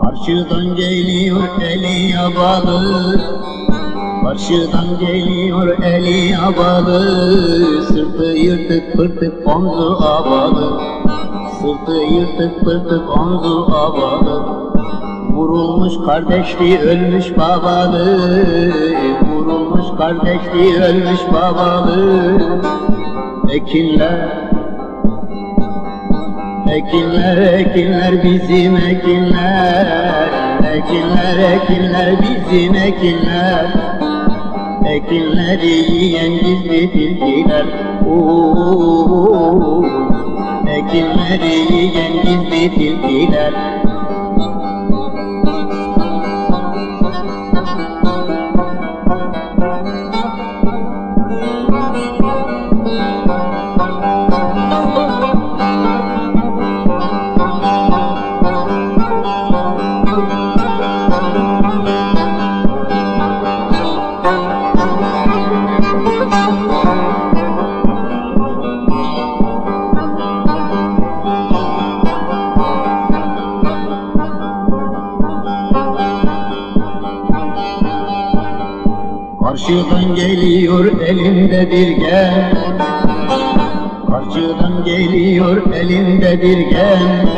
Karşıdan geliyor eli yabalı Karşıdan geliyor eli yabalı Sırtı yırtık pırtık omzu abalı Sırtı yırtık pırtık omzu abalı Vurulmuş kardeşliği ölmüş babalı. Vurulmuş kardeşliği ölmüş babalı. Ekinler Ekinler, ekinler bizim ekinler. Ekinler, ekinler bizim ekinler Ekinleri yiyen gizli tilkiler Oo, Ekinleri yiyen gizli tilkiler Karşıdan geliyor elinde dirgen Karşıdan geliyor elinde dirgen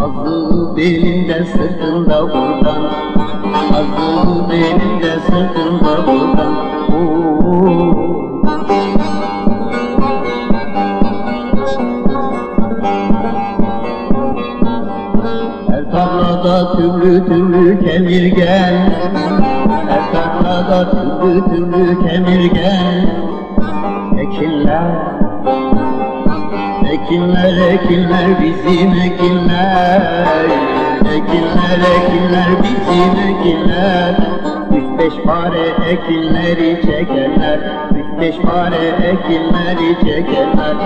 Azı belinde sırtında buradan. Azı belinde sırtında buradan. Oo. Her tarlada türlü türlü kemirgen Her tarlada türlü türlü kemirgen. Ekinler Ekinler ekinler bizim ekinler Ekinler ekinler bizim ekinler Üç beş pare ekinleri çekenler Üç beş pare ekinleri çekenler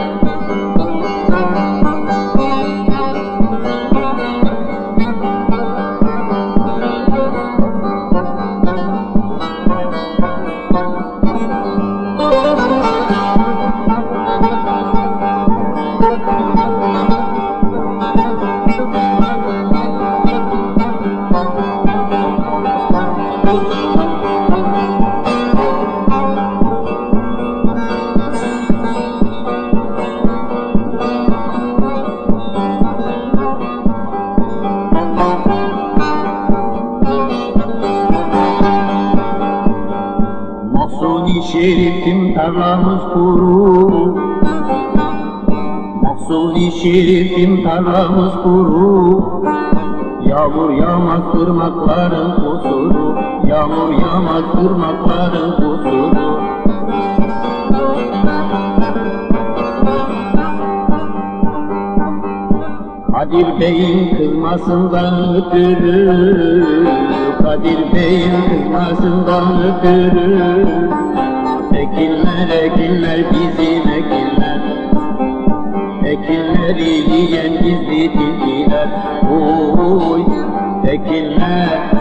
Mahsuni şerifim tarlamız kuru Mahsuni şerifim tarlamız kuru Yağmur yağmaz ırmakların kusuru. Yağmur yağmaz ırmakların kusuru. Kadir Bey'in kızmasından ötürü Kadir Bey'in kızmasından ötürü Ekinleri yiyen gizli tilkiler Oy Ekinler